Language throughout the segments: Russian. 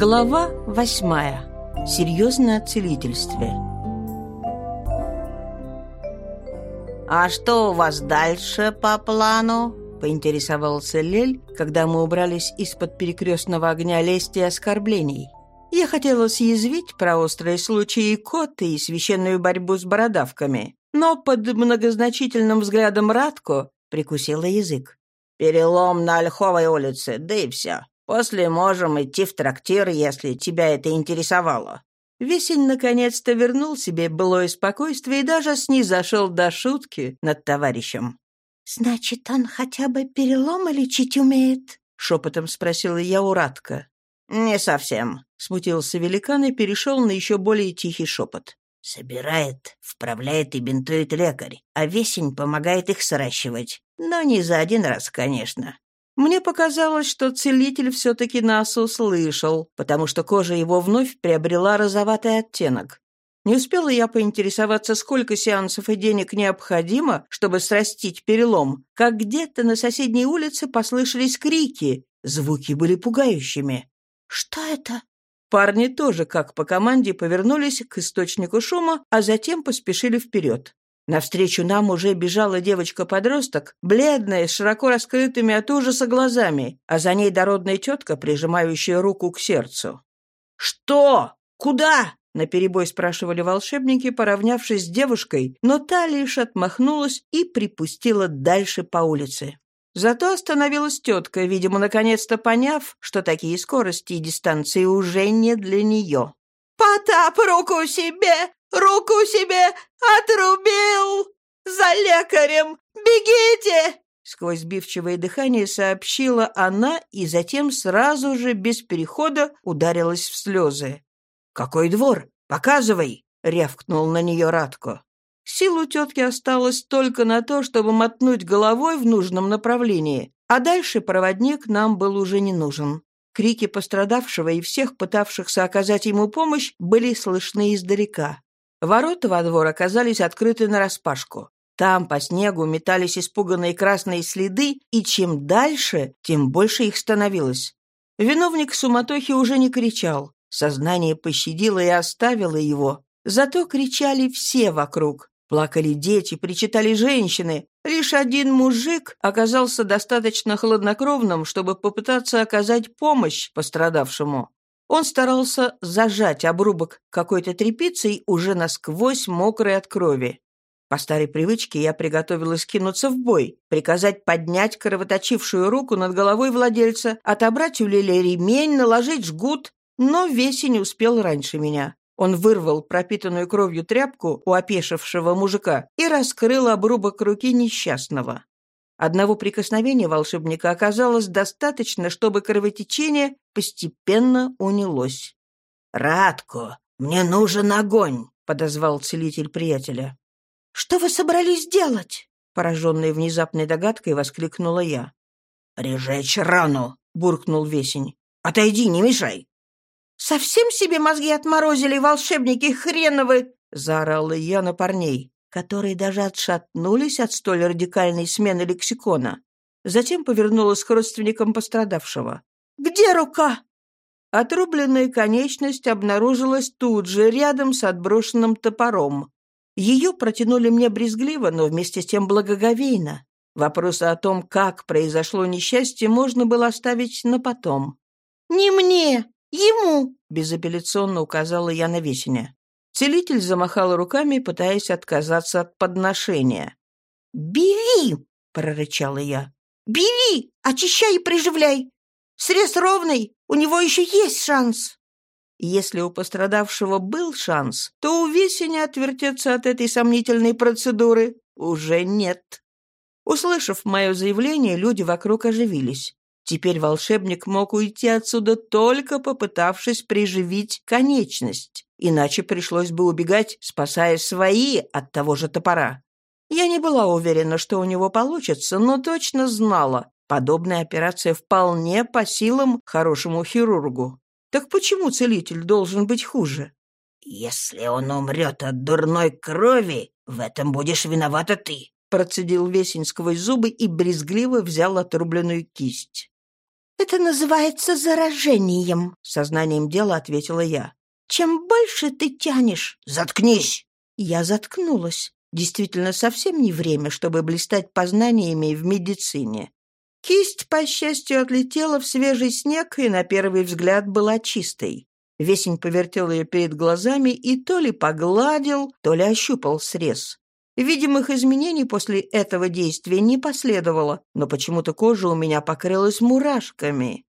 Глава восьмая. Серьезное целительстве. «А что у вас дальше по плану?» — поинтересовался Лель, когда мы убрались из-под перекрестного огня лести и оскорблений. Я хотела съязвить про острые случаи коты и священную борьбу с бородавками, но под многозначительным взглядом Радко прикусила язык. «Перелом на Ольховой улице, да и все. После можем идти в трактир, если тебя это интересовало». Весень наконец-то вернул себе былое спокойствие и даже снизошел до шутки над товарищем. «Значит, он хотя бы переломы лечить умеет?» — шепотом спросила я у Радка. «Не совсем», — смутился великан и перешел на еще более тихий шепот. «Собирает, вправляет и бинтует лекарь, а весень помогает их сращивать. Но не за один раз, конечно. Мне показалось, что целитель все-таки нас услышал, потому что кожа его вновь приобрела розоватый оттенок. Не успела я поинтересоваться, сколько сеансов и денег необходимо, чтобы срастить перелом, как где-то на соседней улице послышались крики. Звуки были пугающими. «Что это?» Парни тоже, как по команде, повернулись к источнику шума, а затем поспешили вперед. Навстречу нам уже бежала девочка-подросток, бледная, с широко раскрытыми от ужаса глазами, а за ней дородная тетка, прижимающая руку к сердцу. «Что? Куда?» — наперебой спрашивали волшебники, поравнявшись с девушкой, но та лишь отмахнулась и припустила дальше по улице. Зато остановилась тетка, видимо, наконец-то поняв, что такие скорости и дистанции уже не для нее. «Потап, руку себе! Руку себе отрубил! За лекарем! Бегите!» Сквозь сбивчивое дыхание сообщила она и затем сразу же, без перехода, ударилась в слезы. «Какой двор? Показывай!» — рявкнул на нее Радко. Сил у тетки осталось только на то, чтобы мотнуть головой в нужном направлении, а дальше проводник нам был уже не нужен. Крики пострадавшего и всех пытавшихся оказать ему помощь были слышны издалека. Ворота во двор оказались открыты нараспашку. Там по снегу метались испуганные красные следы, и чем дальше, тем больше их становилось. Виновник суматохи уже не кричал. Сознание пощадило и оставило его. Зато кричали все вокруг. Плакали дети, причитали женщины. Лишь один мужик оказался достаточно хладнокровным, чтобы попытаться оказать помощь пострадавшему. Он старался зажать обрубок какой-то тряпицей, уже насквозь мокрой от крови. По старой привычке я приготовилась кинуться в бой, приказать поднять кровоточившую руку над головой владельца, отобрать у Лили ремень, наложить жгут, но Весень успел раньше меня. Он вырвал пропитанную кровью тряпку у опешившего мужика и раскрыл обрубок руки несчастного. Одного прикосновения волшебника оказалось достаточно, чтобы кровотечение постепенно унялось. «Радко, мне нужен огонь!» — подозвал целитель приятеля. «Что вы собрались делать?» — пораженной внезапной догадкой воскликнула я. «Прижечь рану!» — буркнул Весень. «Отойди, не мешай!» «Совсем себе мозги отморозили, волшебники хреновы!» — заорала я на парней которые даже отшатнулись от столь радикальной смены лексикона. Затем повернулась к родственникам пострадавшего. «Где рука?» Отрубленная конечность обнаружилась тут же, рядом с отброшенным топором. Ее протянули мне брезгливо, но вместе с тем благоговейно. Вопросы о том, как произошло несчастье, можно было оставить на потом. «Не мне, ему!» — безапелляционно указала я на Весеня. Целитель замахал руками, пытаясь отказаться от подношения. «Бери!» — прорычала я. «Бери! Очищай и приживляй! Срез ровный, у него еще есть шанс!» Если у пострадавшего был шанс, то у Весеня отвертеться от этой сомнительной процедуры уже нет. Услышав мое заявление, люди вокруг оживились. Теперь волшебник мог уйти отсюда только попытавшись приживить конечность, иначе пришлось бы убегать, спасая свои от того же топора. Я не была уверена, что у него получится, но точно знала, подобная операция вполне по силам хорошему хирургу. Так почему целитель должен быть хуже? «Если он умрет от дурной крови, в этом будешь виновата ты», процедил Весень сквозь зубы и брезгливо взял отрубленную кисть. «Это называется заражением», — сознанием дела ответила я. «Чем больше ты тянешь...» «Заткнись!» Я заткнулась. Действительно, совсем не время, чтобы блистать познаниями в медицине. Кисть, по счастью, отлетела в свежий снег и на первый взгляд была чистой. Весень повертел ее перед глазами и то ли погладил, то ли ощупал срез. Видимых изменений после этого действия не последовало, но почему-то кожа у меня покрылась мурашками.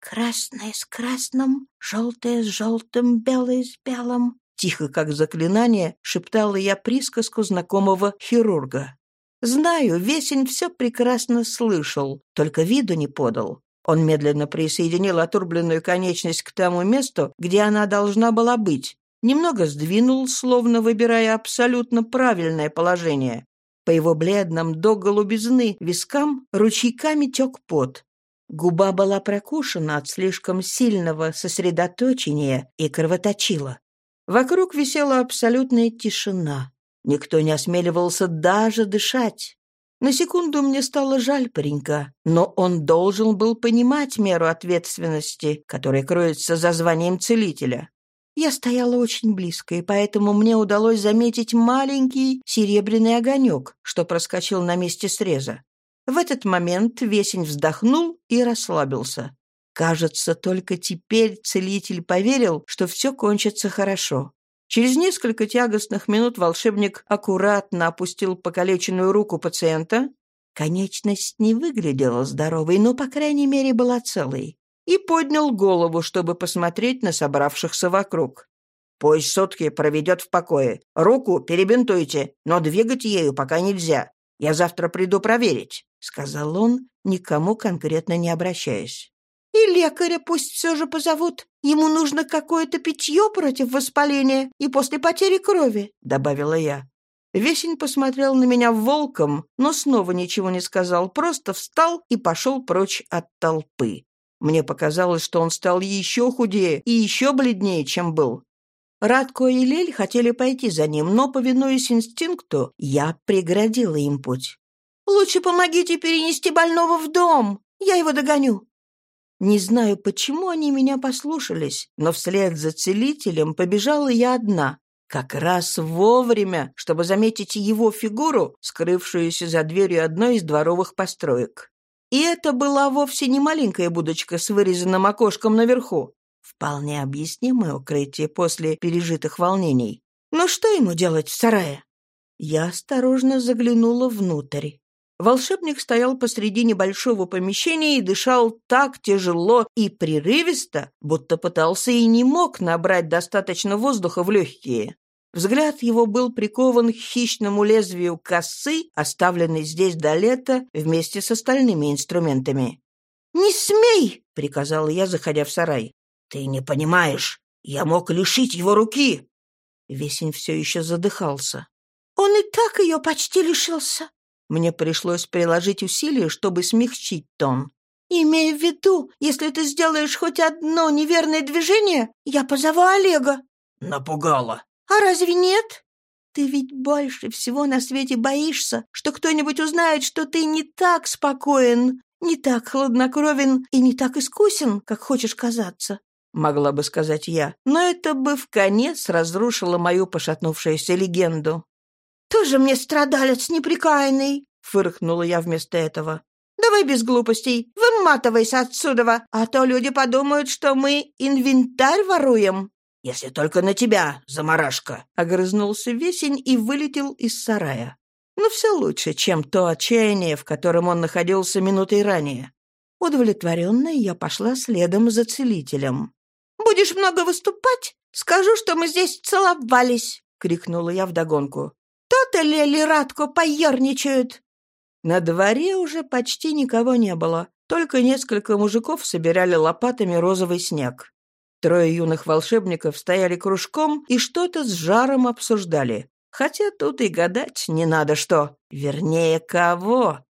«Красное с красным, желтое с желтым, белое с белым», Тихо, как заклинание, шептала я присказку знакомого хирурга. Знаю, Весень все прекрасно слышал, только виду не подал. Он медленно присоединил отрубленную конечность к тому месту, где она должна была быть. Немного сдвинул, словно выбирая абсолютно правильное положение. По его бледным до голубизны вискам ручейками тек пот. Губа была прокушена от слишком сильного сосредоточения и кровоточила. Вокруг висела абсолютная тишина. Никто не осмеливался даже дышать. На секунду мне стало жаль паренька, но он должен был понимать меру ответственности, которая кроется за званием целителя. Я стояла очень близко, и поэтому мне удалось заметить маленький серебряный огонек, что проскочил на месте среза. В этот момент Весень вздохнул и расслабился. Кажется, только теперь целитель поверил, что все кончится хорошо. Через несколько тягостных минут волшебник аккуратно опустил покалеченную руку пациента. Конечность не выглядела здоровой, но, по крайней мере, была целой. И поднял голову, чтобы посмотреть на собравшихся вокруг. «Пусть сутки проведет в покое. Руку перебинтуйте, но двигать ею пока нельзя. Я завтра приду проверить», — сказал он, никому конкретно не обращаясь. И лекаря пусть все же позовут. Ему нужно какое-то питье против воспаления и после потери крови», — добавила я. Весень посмотрел на меня волком, но снова ничего не сказал, просто встал и пошел прочь от толпы. Мне показалось, что он стал еще худее и еще бледнее, чем был. Радко и Лель хотели пойти за ним, но, повинуясь инстинкту, я преградила им путь. «Лучше помогите перенести больного в дом. Я его догоню», не знаю, почему они меня послушались, но вслед за целителем побежала я одна, как раз вовремя, чтобы заметить его фигуру, скрывшуюся за дверью одной из дворовых построек. И это была вовсе не маленькая будочка с вырезанным окошком наверху. Вполне объяснимое укрытие после пережитых волнений. Но что ему делать в сарае? Я осторожно заглянула внутрь. Волшебник стоял посреди небольшого помещения и дышал так тяжело и прерывисто, будто пытался и не мог набрать достаточно воздуха в легкие. Взгляд его был прикован к хищному лезвию косы, оставленной здесь до лета вместе с остальными инструментами. «Не смей!» — приказал я, заходя в сарай. «Ты не понимаешь. Я мог лишить его руки!» Весень все еще задыхался. «Он и так ее почти лишился. Мне пришлось приложить усилия, чтобы смягчить тон. «Имея в виду, если ты сделаешь хоть одно неверное движение, я позову Олега». «Напугала». «А разве нет?» «Ты ведь больше всего на свете боишься, что кто-нибудь узнает, что ты не так спокоен, не так хладнокровен и не так искусен, как хочешь казаться». Могла бы сказать я, но это бы в конец разрушило мою пошатнувшуюся легенду. «Тоже мне страдалец неприкаянный!» — фыркнула я вместо этого. «Давай без глупостей, выматывайся отсюда, а то люди подумают, что мы инвентарь воруем». «Если только на тебя, заморашка!» — огрызнулся Весень и вылетел из сарая. Но «Ну, все лучше, чем то отчаяние, в котором он находился минутой ранее. Удовлетворенная, я пошла следом за целителем. «Будешь много выступать? Скажу, что мы здесь целовались!» — крикнула я вдогонку. То-то Лели Радко поерничают!» На дворе уже почти никого не было, только несколько мужиков собирали лопатами розовый снег. Трое юных волшебников стояли кружком и что-то с жаром обсуждали. Хотя тут и гадать не надо что. Вернее, кого.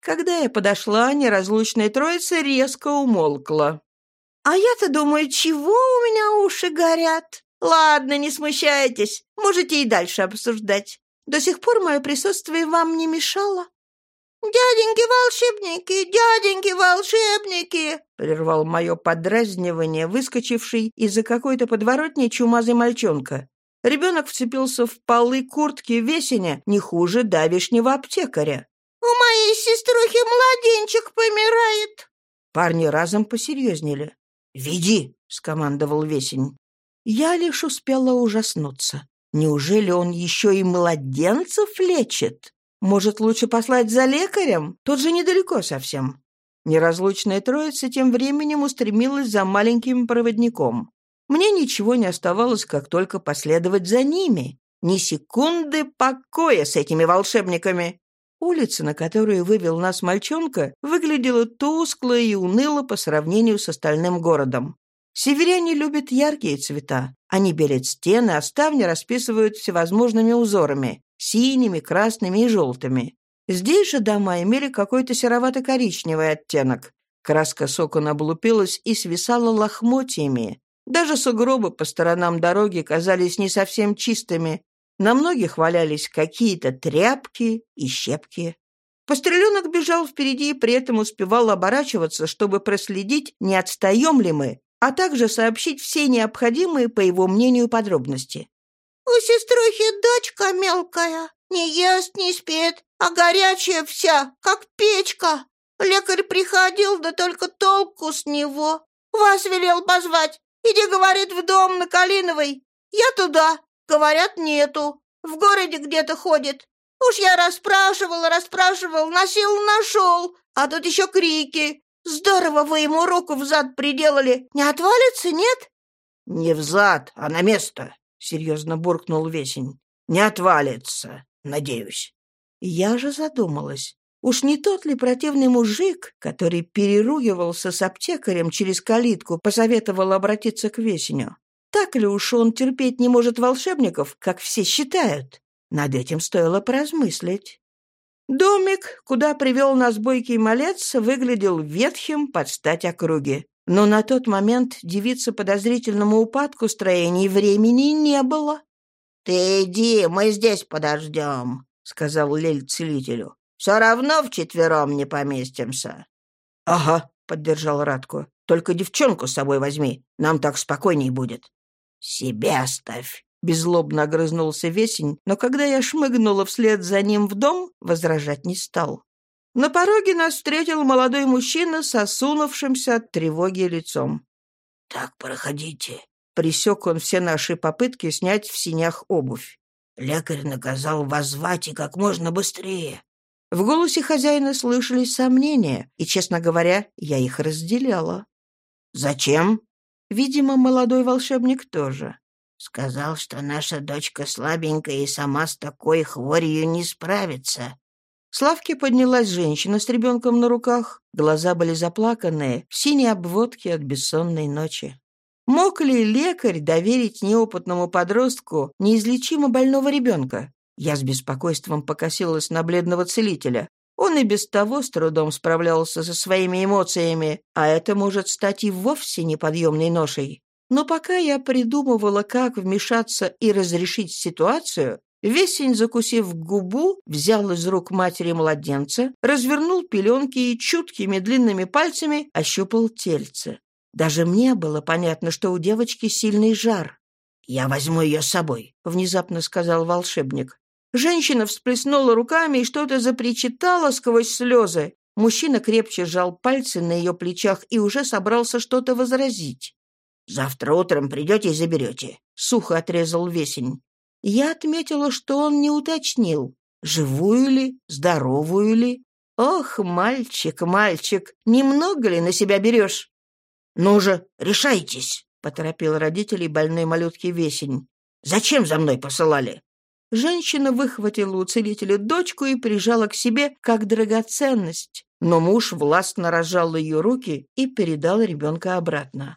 Когда я подошла, неразлучная троица резко умолкла. «А я-то думаю, чего у меня уши горят? Ладно, не смущайтесь, можете и дальше обсуждать. До сих пор мое присутствие вам не мешало?» «Дяденьки-волшебники, дяденьки-волшебники!» прервал мое подразнивание, выскочивший из-за какой-то подворотни чумазый мальчонка. Ребенок вцепился в полы куртки весеня не хуже давишнего аптекаря. «У моей сеструхи младенчик помирает!» Парни разом посерьезнели. «Веди!» — скомандовал весень. Я лишь успела ужаснуться. Неужели он еще и младенцев лечит? Может, лучше послать за лекарем? Тут же недалеко совсем. Неразлучная троица тем временем устремилась за маленьким проводником. Мне ничего не оставалось, как только последовать за ними. Ни секунды покоя с этими волшебниками. Улица, на которую вывел нас мальчонка, выглядела тускло и уныло по сравнению с остальным городом. Северяне любят яркие цвета. Они белят стены, а ставни расписывают всевозможными узорами — синими, красными и желтыми. Здесь же дома имели какой-то серовато-коричневый оттенок. Краска сокон облупилась и свисала лохмотьями. Даже сугробы по сторонам дороги казались не совсем чистыми. На многих валялись какие-то тряпки и щепки. Постреленок бежал впереди и при этом успевал оборачиваться, чтобы проследить, не отстаем ли мы, а также сообщить все необходимые, по его мнению, подробности. «У сеструхи дочка мелкая, не ест, не спит, а горячая вся, как печка. Лекарь приходил, да только толку с него. Вас велел позвать. Иди, говорит, в дом на Калиновой. Я туда. Говорят, нету. В городе где-то ходит. Уж я расспрашивал, расспрашивал, на силу нашел. А тут еще крики. Здорово вы ему руку взад приделали. Не отвалится, нет? Не взад, а на место, серьезно буркнул Весень. Не отвалится, надеюсь. Я же задумалась. Уж не тот ли противный мужик, который переругивался с аптекарем через калитку, посоветовал обратиться к Весеню? Так ли уж он терпеть не может волшебников, как все считают? Над этим стоило поразмыслить. Домик, куда привел нас бойкий малец, выглядел ветхим под стать округе. Но на тот момент девице подозрительному упадку строений времени не было. «Ты иди, мы здесь подождем», — сказал Лель целителю. «Все равно вчетвером не поместимся». «Ага», — поддержал Радко. «Только девчонку с собой возьми, нам так спокойней будет». «Себя оставь», Беззлобно огрызнулся Весень, но когда я шмыгнула вслед за ним в дом, возражать не стал. На пороге нас встретил молодой мужчина с осунувшимся от тревоги лицом. «Так, проходите», — присек он все наши попытки снять в синях обувь. «Лекарь наказал вас звать и как можно быстрее». В голосе хозяина слышались сомнения, и, честно говоря, я их разделяла. «Зачем?» Видимо, молодой волшебник тоже. Сказал, что наша дочка слабенькая и сама с такой хворью не справится. Славке поднялась женщина с ребенком на руках. Глаза были заплаканные, в синей обводке от бессонной ночи. Мог ли лекарь доверить неопытному подростку неизлечимо больного ребенка? Я с беспокойством покосилась на бледного целителя. Он и без того с трудом справлялся со своими эмоциями, а это может стать и вовсе неподъемной ношей. Но пока я придумывала, как вмешаться и разрешить ситуацию, Весень, закусив губу, взял из рук матери младенца, развернул пеленки и чуткими длинными пальцами ощупал тельце. Даже мне было понятно, что у девочки сильный жар. «Я возьму ее с собой», — внезапно сказал волшебник. Женщина всплеснула руками и что-то запричитала сквозь слезы. Мужчина крепче сжал пальцы на ее плечах и уже собрался что-то возразить. Завтра утром придете и заберете», — сухо отрезал Весень. Я отметила, что он не уточнил, живую ли, здоровую ли. «Ох, мальчик, мальчик, немного ли на себя берешь?» «Ну же, решайтесь», — поторопил родителей больной малютки Весень. «Зачем за мной посылали?» Женщина выхватила у целителя дочку и прижала к себе как драгоценность, но муж властно разжал ее руки и передал ребенка обратно.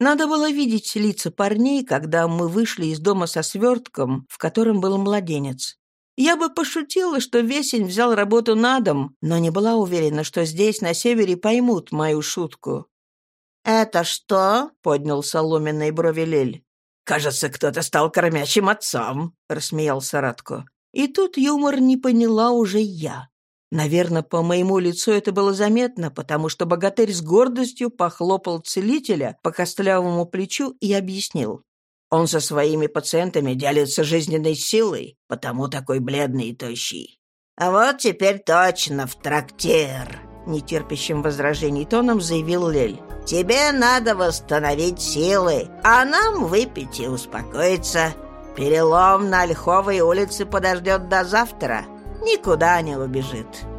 Надо было видеть лица парней, когда мы вышли из дома со свертком, в котором был младенец. Я бы пошутила, что Весень взял работу на дом, но не была уверена, что здесь, на севере, поймут мою шутку. «Это что?» — поднял соломенные брови Лель. «Кажется, кто-то стал кормящим отцом», — рассмеялся Радко. И тут юмор не поняла уже я. Наверное, по моему лицу это было заметно, потому что богатырь с гордостью похлопал целителя по костлявому плечу и объяснил. Он со своими пациентами делится жизненной силой, потому такой бледный и тощий. «А вот теперь точно в трактир», — нетерпящим возражений тоном заявил Лель. «Тебе надо восстановить силы, а нам выпить и успокоиться. Перелом на Ольховой улице подождет до завтра. Никуда не убежит».